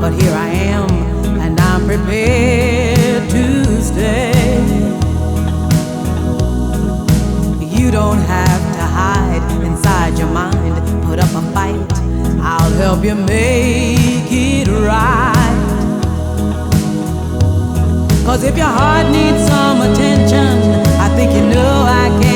but here I am, and I'm prepared to stay. You don't have to hide inside your mind, put up a fight. I'll help you make it right. Cause if your heart needs some attention, I think you know I can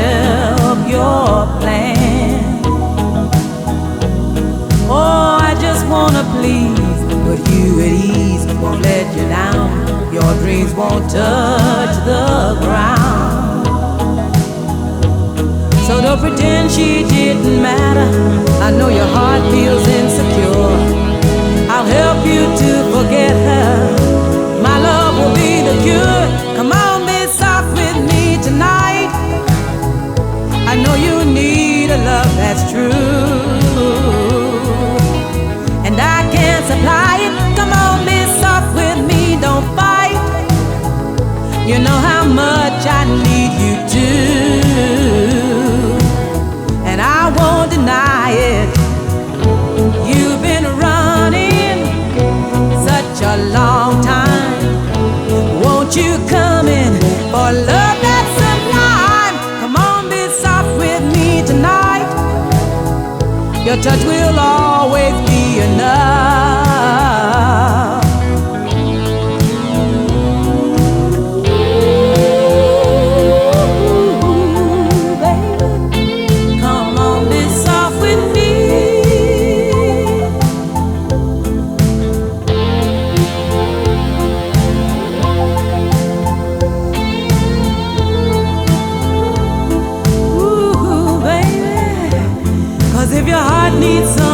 you down. Your dreams won't touch the ground. So don't pretend she didn't matter. I know your heart feels insecure. I'll help you to forget her. My love will be the cure. Come on, be soft with me tonight. I know you need a love that's true. You know how much I need you too. And I won't deny it. You've been running such a long time. Won't you come in for love that's sublime? Come on, be soft with me tonight. Your touch will always be enough. need some